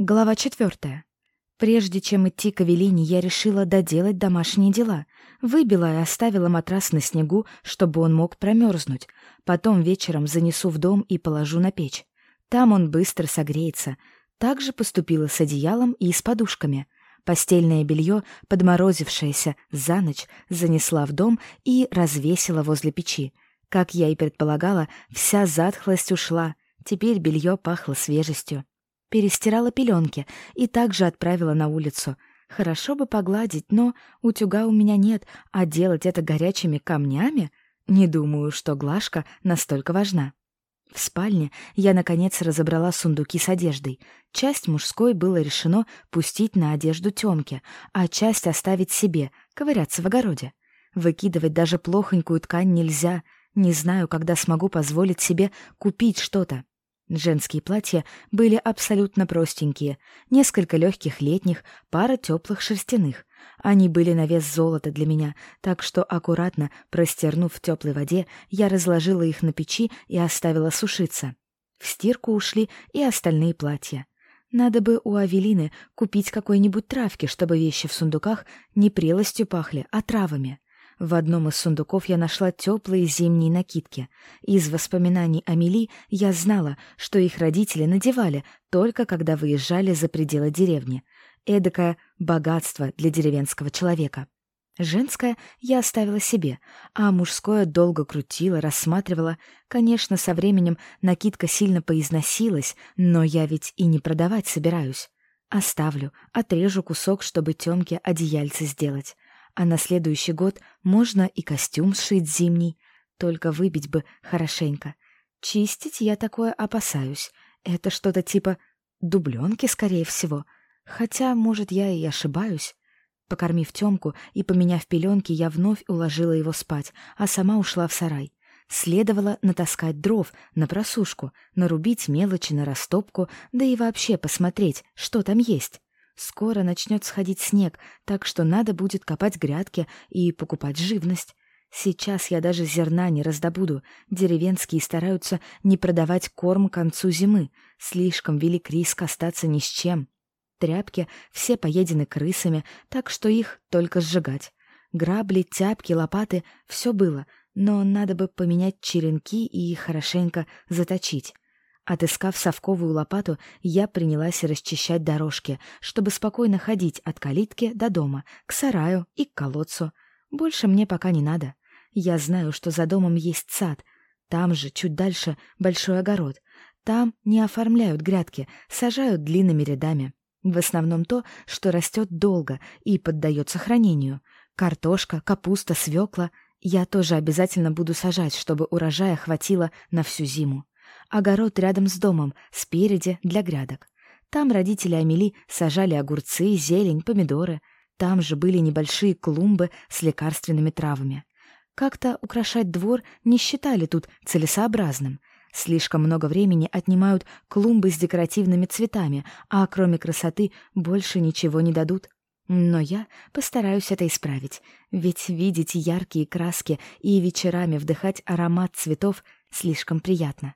Глава четвертая. Прежде чем идти к Авелине, я решила доделать домашние дела. Выбила и оставила матрас на снегу, чтобы он мог промерзнуть. Потом вечером занесу в дом и положу на печь. Там он быстро согреется. Так же поступила с одеялом и с подушками. Постельное белье, подморозившееся за ночь, занесла в дом и развесила возле печи. Как я и предполагала, вся затхлость ушла. Теперь белье пахло свежестью перестирала пеленки и также отправила на улицу. Хорошо бы погладить, но утюга у меня нет, а делать это горячими камнями? Не думаю, что глажка настолько важна. В спальне я, наконец, разобрала сундуки с одеждой. Часть мужской было решено пустить на одежду Тёмке, а часть оставить себе, ковыряться в огороде. Выкидывать даже плохонькую ткань нельзя. Не знаю, когда смогу позволить себе купить что-то. Женские платья были абсолютно простенькие, несколько легких летних, пара теплых шерстяных. Они были на вес золота для меня, так что, аккуратно простернув в теплой воде, я разложила их на печи и оставила сушиться. В стирку ушли и остальные платья. Надо бы у Авелины купить какой-нибудь травки, чтобы вещи в сундуках не прелостью пахли, а травами. В одном из сундуков я нашла теплые зимние накидки. Из воспоминаний о Мели я знала, что их родители надевали только когда выезжали за пределы деревни. Эдакое богатство для деревенского человека. Женское я оставила себе, а мужское долго крутила, рассматривала. Конечно, со временем накидка сильно поизносилась, но я ведь и не продавать собираюсь. Оставлю, отрежу кусок, чтобы Тёмке одеяльце сделать. А на следующий год можно и костюм сшить зимний, только выбить бы хорошенько. Чистить я такое опасаюсь. Это что-то типа дубленки, скорее всего. Хотя, может, я и ошибаюсь. Покормив Тёмку и поменяв пеленки, я вновь уложила его спать, а сама ушла в сарай. Следовало натаскать дров на просушку, нарубить мелочи на растопку, да и вообще посмотреть, что там есть. Скоро начнет сходить снег, так что надо будет копать грядки и покупать живность. Сейчас я даже зерна не раздобуду. Деревенские стараются не продавать корм к концу зимы. Слишком велик риск остаться ни с чем. Тряпки все поедены крысами, так что их только сжигать. Грабли, тяпки, лопаты — все было, но надо бы поменять черенки и хорошенько заточить. Отыскав совковую лопату, я принялась расчищать дорожки, чтобы спокойно ходить от калитки до дома, к сараю и к колодцу. Больше мне пока не надо. Я знаю, что за домом есть сад. Там же, чуть дальше, большой огород. Там не оформляют грядки, сажают длинными рядами. В основном то, что растет долго и поддается хранению. Картошка, капуста, свекла. Я тоже обязательно буду сажать, чтобы урожая хватило на всю зиму. Огород рядом с домом, спереди для грядок. Там родители Амели сажали огурцы, зелень, помидоры. Там же были небольшие клумбы с лекарственными травами. Как-то украшать двор не считали тут целесообразным. Слишком много времени отнимают клумбы с декоративными цветами, а кроме красоты больше ничего не дадут. Но я постараюсь это исправить, ведь видеть яркие краски и вечерами вдыхать аромат цветов слишком приятно.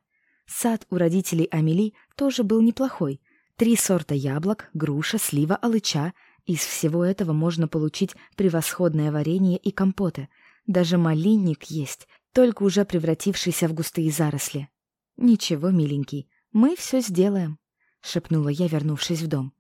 Сад у родителей Амели тоже был неплохой. Три сорта яблок, груша, слива, алыча. Из всего этого можно получить превосходное варенье и компоты. Даже малинник есть, только уже превратившийся в густые заросли. «Ничего, миленький, мы все сделаем», — шепнула я, вернувшись в дом.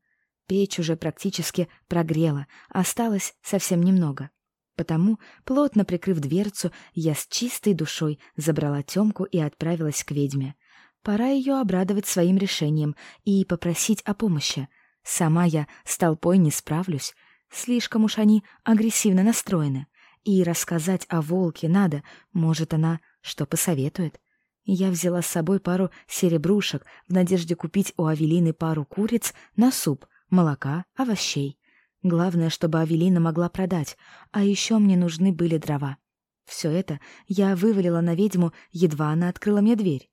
Печь уже практически прогрела, осталось совсем немного. Потому, плотно прикрыв дверцу, я с чистой душой забрала Тёмку и отправилась к ведьме. Пора ее обрадовать своим решением и попросить о помощи. Сама я с толпой не справлюсь. Слишком уж они агрессивно настроены. И рассказать о волке надо, может, она что посоветует. Я взяла с собой пару серебрушек в надежде купить у Авелины пару куриц на суп, молока, овощей. Главное, чтобы Авелина могла продать, а еще мне нужны были дрова. Все это я вывалила на ведьму, едва она открыла мне дверь.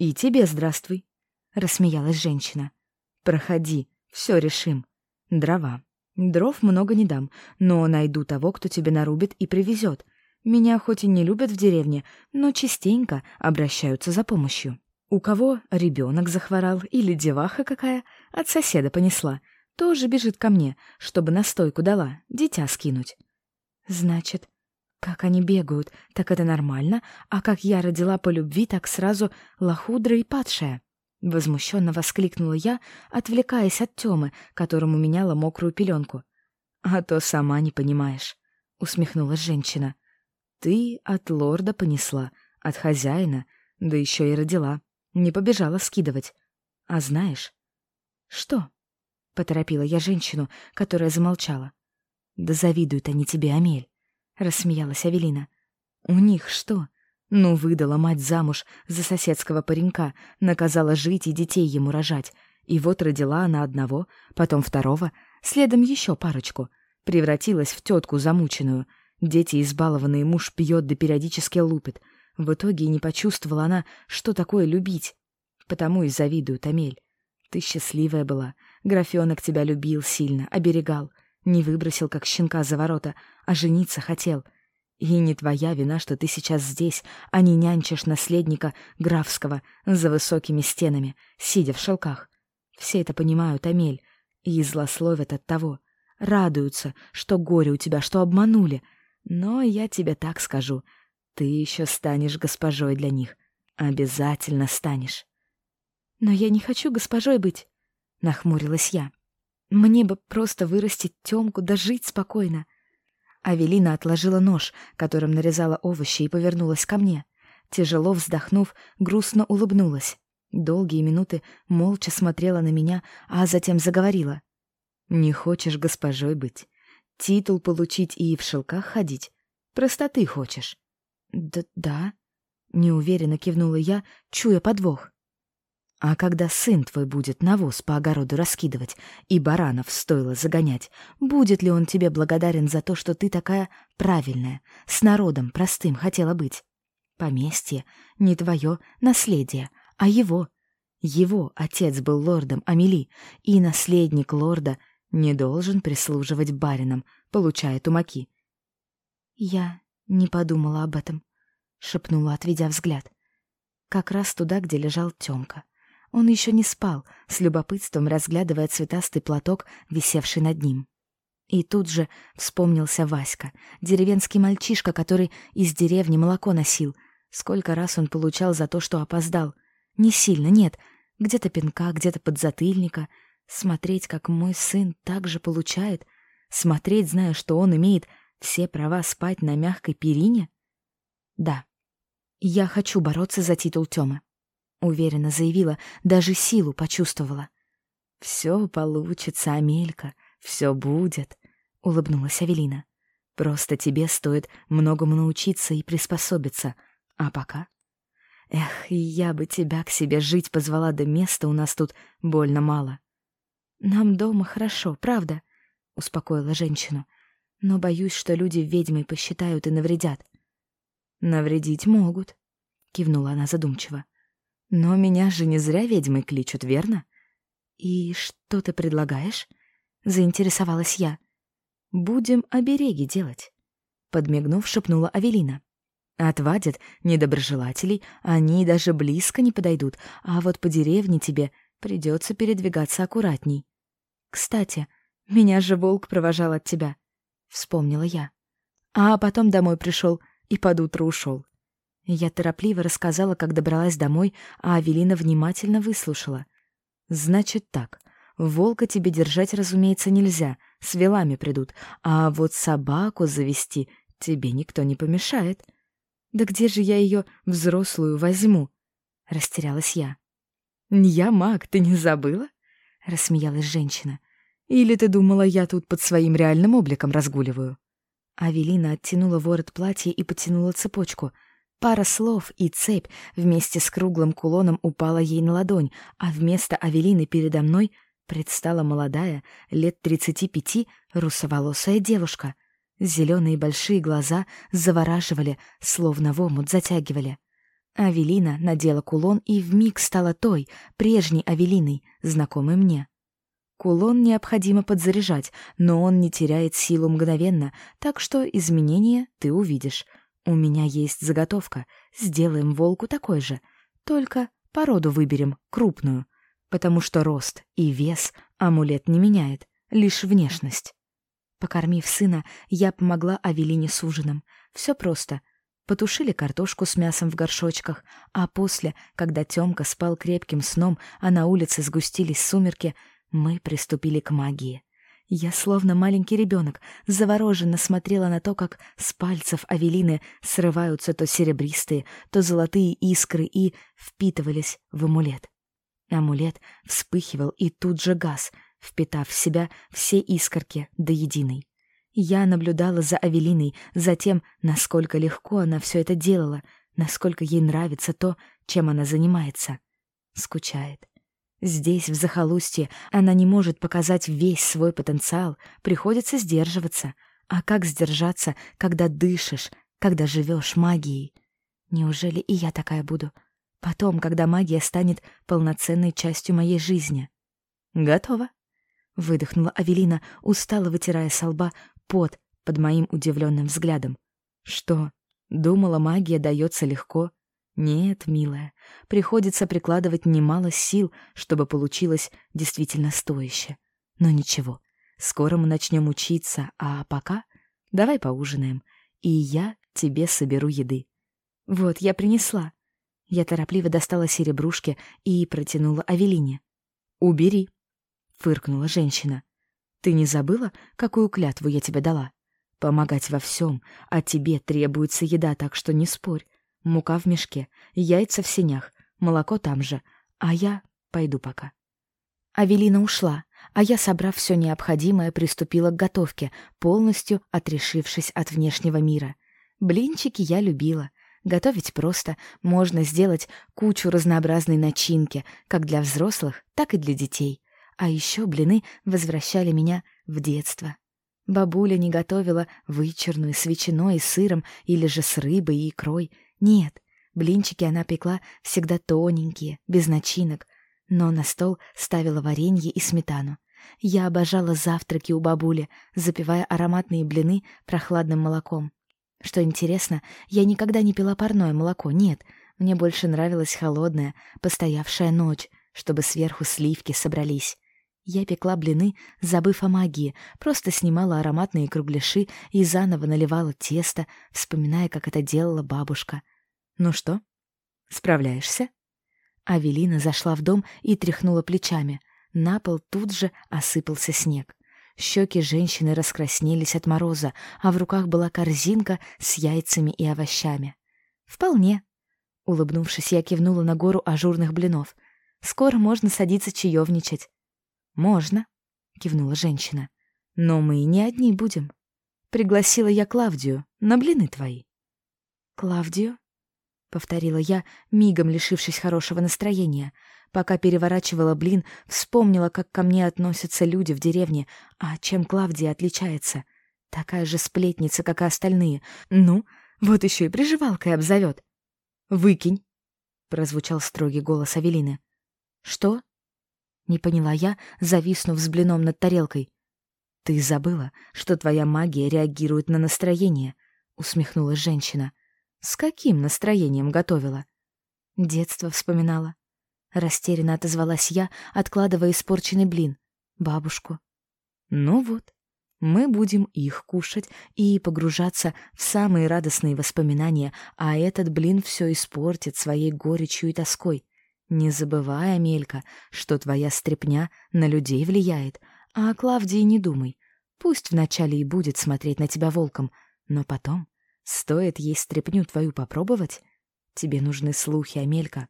«И тебе здравствуй», — рассмеялась женщина. «Проходи, все решим. Дрова. Дров много не дам, но найду того, кто тебе нарубит и привезет. Меня хоть и не любят в деревне, но частенько обращаются за помощью. У кого ребенок захворал или деваха какая, от соседа понесла, тоже бежит ко мне, чтобы настойку дала, дитя скинуть. Значит, как они бегают, так это нормально, а как я родила по любви, так сразу лохудра и падшая. Возмущенно воскликнула я, отвлекаясь от Тёмы, которому меняла мокрую пеленку. «А то сама не понимаешь», — усмехнулась женщина. «Ты от лорда понесла, от хозяина, да еще и родила. Не побежала скидывать. А знаешь...» «Что?» — поторопила я женщину, которая замолчала. «Да завидуют они тебе, Амель», — рассмеялась Авелина. «У них что? Ну, выдала мать замуж за соседского паренька, наказала жить и детей ему рожать. И вот родила она одного, потом второго, следом еще парочку. Превратилась в тетку замученную. Дети избалованные, муж пьет да периодически лупит. В итоге не почувствовала она, что такое любить. Потому и завидуют, Амель. Ты счастливая была. Графенок тебя любил сильно, оберегал. Не выбросил, как щенка за ворота, а жениться хотел. И не твоя вина, что ты сейчас здесь, а не нянчишь наследника графского за высокими стенами, сидя в шелках. Все это понимают, Амель, и злословят от того. Радуются, что горе у тебя, что обманули. Но я тебе так скажу, ты еще станешь госпожой для них. Обязательно станешь. Но я не хочу госпожой быть, — нахмурилась я. Мне бы просто вырастить Тёмку да жить спокойно. Авелина отложила нож, которым нарезала овощи, и повернулась ко мне. Тяжело вздохнув, грустно улыбнулась. Долгие минуты молча смотрела на меня, а затем заговорила. «Не хочешь госпожой быть? Титул получить и в шелках ходить? Простоты хочешь?» «Да, да», — неуверенно кивнула я, чуя подвох. А когда сын твой будет навоз по огороду раскидывать и баранов стоило загонять, будет ли он тебе благодарен за то, что ты такая правильная, с народом простым хотела быть? Поместье не твое наследие, а его. Его отец был лордом Амели, и наследник лорда не должен прислуживать баринам, получая тумаки. Я не подумала об этом, шепнула, отведя взгляд. Как раз туда, где лежал Тёмка. Он еще не спал, с любопытством разглядывая цветастый платок, висевший над ним. И тут же вспомнился Васька, деревенский мальчишка, который из деревни молоко носил. Сколько раз он получал за то, что опоздал. Не сильно, нет. Где-то пинка, где-то подзатыльника. Смотреть, как мой сын так же получает. Смотреть, зная, что он имеет все права спать на мягкой перине. Да, я хочу бороться за титул Тёмы. Уверенно заявила, даже силу почувствовала. «Все получится, Амелька, все будет», — улыбнулась Авелина. «Просто тебе стоит многому научиться и приспособиться. А пока...» «Эх, я бы тебя к себе жить позвала, да места у нас тут больно мало». «Нам дома хорошо, правда?» — успокоила женщину. «Но боюсь, что люди ведьмой посчитают и навредят». «Навредить могут», — кивнула она задумчиво. Но меня же не зря ведьмой кличут, верно? И что ты предлагаешь? Заинтересовалась я. Будем обереги делать. Подмигнув, шепнула Авелина. Отвадят недоброжелателей, они даже близко не подойдут, а вот по деревне тебе придется передвигаться аккуратней. Кстати, меня же волк провожал от тебя, вспомнила я. А потом домой пришел и под утро ушел. Я торопливо рассказала, как добралась домой, а Авелина внимательно выслушала. «Значит так. Волка тебе держать, разумеется, нельзя. С велами придут. А вот собаку завести тебе никто не помешает». «Да где же я ее взрослую возьму?» — растерялась я. «Я маг, ты не забыла?» — рассмеялась женщина. «Или ты думала, я тут под своим реальным обликом разгуливаю?» Авелина оттянула ворот платья и потянула цепочку — Пара слов и цепь вместе с круглым кулоном упала ей на ладонь, а вместо Авелины передо мной предстала молодая, лет тридцати пяти, русоволосая девушка. Зеленые большие глаза завораживали, словно в омут затягивали. Авелина надела кулон и вмиг стала той, прежней Авелиной, знакомой мне. Кулон необходимо подзаряжать, но он не теряет силу мгновенно, так что изменения ты увидишь — у меня есть заготовка, сделаем волку такой же, только Породу выберем, крупную, потому что рост и вес амулет не меняет, лишь внешность. Покормив сына, я помогла Авелине с ужином. Все просто. Потушили картошку с мясом в горшочках, а после, когда Тёмка спал крепким сном, а на улице сгустились сумерки, мы приступили к магии. Я, словно маленький ребенок, завороженно смотрела на то, как с пальцев Авелины срываются то серебристые, то золотые искры и впитывались в амулет. Амулет вспыхивал и тут же газ, впитав в себя все искорки до единой. Я наблюдала за Авелиной, за тем, насколько легко она все это делала, насколько ей нравится то, чем она занимается. Скучает. Здесь, в захолустье, она не может показать весь свой потенциал, приходится сдерживаться. А как сдержаться, когда дышишь, когда живешь магией? Неужели и я такая буду? Потом, когда магия станет полноценной частью моей жизни. Готово. Выдохнула Авелина, устало вытирая со лба пот под моим удивленным взглядом. Что, думала, магия дается легко? Нет, милая, приходится прикладывать немало сил, чтобы получилось действительно стояще. Но ничего, скоро мы начнем учиться, а пока давай поужинаем, и я тебе соберу еды. Вот, я принесла. Я торопливо достала серебрушки и протянула Авелине. «Убери», — фыркнула женщина. «Ты не забыла, какую клятву я тебе дала? Помогать во всем, а тебе требуется еда, так что не спорь. Мука в мешке, яйца в сенях, молоко там же, а я пойду пока. Авелина ушла, а я, собрав все необходимое, приступила к готовке, полностью отрешившись от внешнего мира. Блинчики я любила. Готовить просто, можно сделать кучу разнообразной начинки, как для взрослых, так и для детей. А еще блины возвращали меня в детство. Бабуля не готовила вычерную с ветчиной и сыром или же с рыбой и икрой — нет, блинчики она пекла всегда тоненькие, без начинок, но на стол ставила варенье и сметану. Я обожала завтраки у бабули, запивая ароматные блины прохладным молоком. Что интересно, я никогда не пила парное молоко, нет, мне больше нравилось холодное, постоявшая ночь, чтобы сверху сливки собрались. Я пекла блины, забыв о магии, просто снимала ароматные кругляши и заново наливала тесто, вспоминая, как это делала бабушка. «Ну что, справляешься?» Авелина зашла в дом и тряхнула плечами. На пол тут же осыпался снег. Щеки женщины раскраснелись от мороза, а в руках была корзинка с яйцами и овощами. «Вполне». Улыбнувшись, я кивнула на гору ажурных блинов. «Скоро можно садиться чаевничать». «Можно», — кивнула женщина. «Но мы и не одни будем. Пригласила я Клавдию на блины твои». «Клавдию?» — повторила я, мигом лишившись хорошего настроения. Пока переворачивала блин, вспомнила, как ко мне относятся люди в деревне, а чем Клавдия отличается. Такая же сплетница, как и остальные. Ну, вот еще и приживалкой обзовет. «Выкинь!» — прозвучал строгий голос Авелины. «Что?» — не поняла я, зависнув с блином над тарелкой. «Ты забыла, что твоя магия реагирует на настроение», — усмехнулась женщина. С каким настроением готовила? Детство вспоминала. Растерянно отозвалась я, откладывая испорченный блин. Бабушку. Ну вот, мы будем их кушать и погружаться в самые радостные воспоминания, а этот блин все испортит своей горечью и тоской. Не забывай, Амелька, что твоя стряпня на людей влияет, а о Клавдии не думай. Пусть вначале и будет смотреть на тебя волком, но потом Стоит ей стряпню твою попробовать? Тебе нужны слухи, Амелька.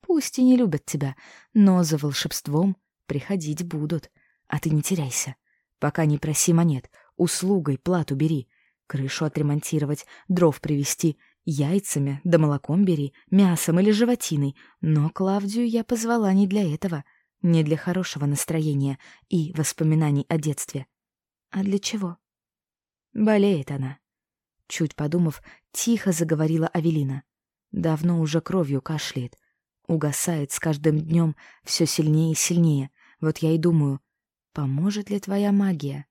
Пусть и не любят тебя, но за волшебством приходить будут. А ты не теряйся. Пока не проси монет, услугой плату бери. Крышу отремонтировать, дров привезти, яйцами да молоком бери, мясом или животиной. Но Клавдию я позвала не для этого, не для хорошего настроения и воспоминаний о детстве. А для чего? Болеет она. Чуть подумав, тихо заговорила Авелина. Давно уже кровью кашляет. Угасает с каждым днем все сильнее и сильнее. Вот я и думаю, поможет ли твоя магия?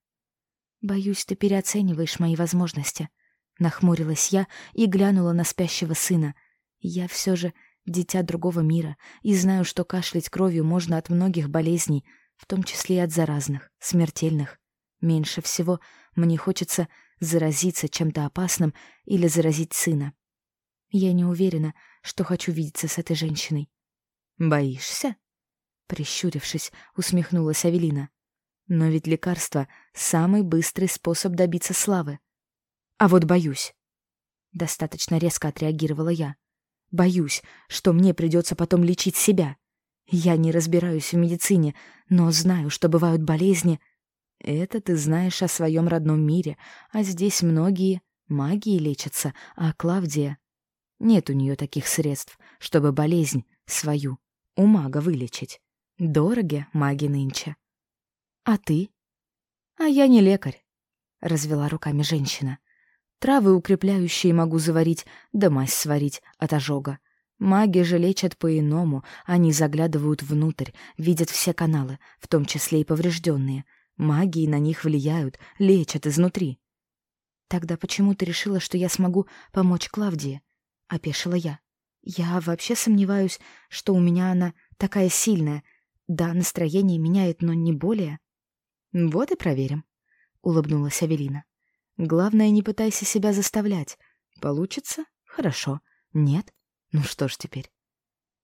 Боюсь, ты переоцениваешь мои возможности. Нахмурилась я и глянула на спящего сына. Я все же дитя другого мира, и знаю, что кашлять кровью можно от многих болезней, в том числе и от заразных, смертельных. Меньше всего мне хочется заразиться чем-то опасным или заразить сына. Я не уверена, что хочу видеться с этой женщиной. «Боишься?» Прищурившись, усмехнулась Авелина. «Но ведь лекарство — самый быстрый способ добиться славы. А вот боюсь». Достаточно резко отреагировала я. «Боюсь, что мне придется потом лечить себя. Я не разбираюсь в медицине, но знаю, что бывают болезни. Это ты знаешь о своем родном мире, а здесь многие магией лечатся, а Клавдия... Нет у нее таких средств, чтобы болезнь свою у мага вылечить. Дороги маги нынче. А ты? А я не лекарь, — развела руками женщина. Травы укрепляющие могу заварить, да мазь сварить от ожога. Маги же лечат по-иному, они заглядывают внутрь, видят все каналы, в том числе и поврежденные. Магии на них влияют, лечат изнутри. Тогда почему ты решила, что я смогу помочь Клавдии? Опешила я. Я вообще сомневаюсь, что у меня она такая сильная. Да, настроение меняет, но не более. Вот и проверим, улыбнулась Авелина. Главное, не пытайся себя заставлять. Получится? Хорошо. Нет? Ну что ж теперь?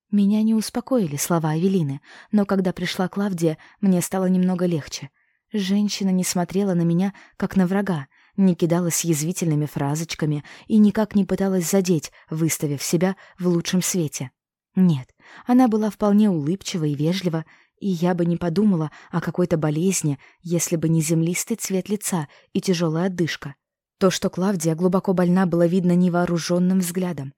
Меня не успокоили слова Авелины, но когда пришла Клавдия, мне стало немного легче. Женщина не смотрела на меня, как на врага, не кидалась язвительными фразочками и никак не пыталась задеть, выставив себя в лучшем свете. Нет, она была вполне улыбчива и вежлива, и я бы не подумала о какой-то болезни, если бы не землистый цвет лица и тяжелая отдышка. То, что Клавдия глубоко больна, было видно невооруженным взглядом.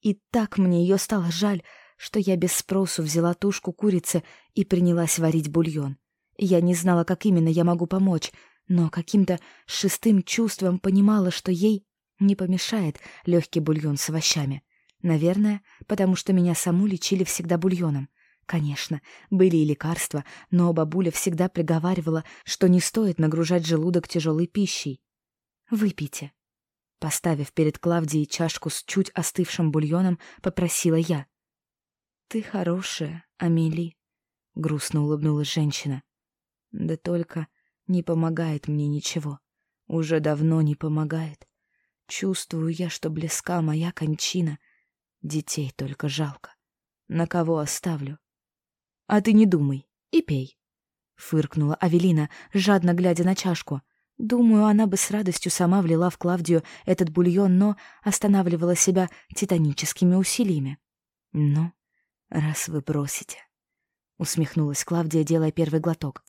И так мне ее стало жаль, что я без спросу взяла тушку курицы и принялась варить бульон. Я не знала, как именно я могу помочь, но каким-то шестым чувством понимала, что ей не помешает легкий бульон с овощами. Наверное, потому что меня саму лечили всегда бульоном. Конечно, были и лекарства, но бабуля всегда приговаривала, что не стоит нагружать желудок тяжелой пищей. «Выпейте», Поставив перед Клавдией чашку с чуть остывшим бульоном, попросила я. «Ты хорошая, Амели», — грустно улыбнулась женщина. «Да только не помогает мне ничего. Уже давно не помогает. Чувствую я, что близка моя кончина. Детей только жалко. На кого оставлю? А ты не думай и пей», — фыркнула Авелина, жадно глядя на чашку — Думаю, она бы с радостью сама влила в Клавдию этот бульон, но останавливала себя титаническими усилиями. «Ну, раз вы бросите», — усмехнулась Клавдия, делая первый глоток.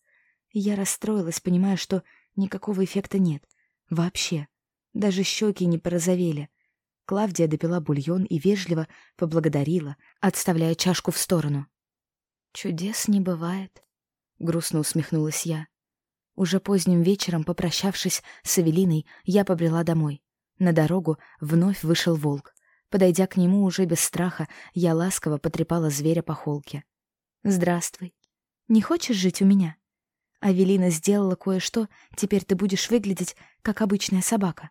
Я расстроилась, понимая, что никакого эффекта нет. Вообще. Даже щеки не порозовели. Клавдия допила бульон и вежливо поблагодарила, отставляя чашку в сторону. «Чудес не бывает», — грустно усмехнулась я. Уже поздним вечером, попрощавшись с Эвелиной, я побрела домой. На дорогу вновь вышел волк. Подойдя к нему уже без страха, я ласково потрепала зверя по холке. «Здравствуй. Не хочешь жить у меня?» Авелина сделала кое-что, теперь ты будешь выглядеть, как обычная собака.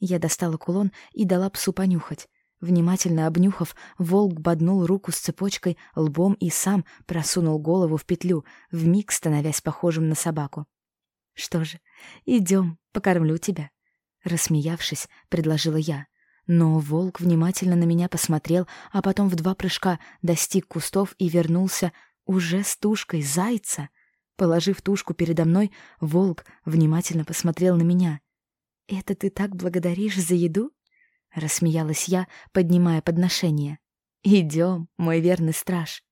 Я достала кулон и дала псу понюхать. Внимательно обнюхав, волк боднул руку с цепочкой лбом и сам просунул голову в петлю, вмиг становясь похожим на собаку. «Что же, идем, покормлю тебя», — рассмеявшись, предложила я. Но волк внимательно на меня посмотрел, а потом в два прыжка достиг кустов и вернулся уже с тушкой зайца. Положив тушку передо мной, волк внимательно посмотрел на меня. «Это ты так благодаришь за еду?» — рассмеялась я, поднимая подношение. «Идем, мой верный страж.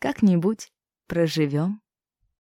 Как-нибудь проживем».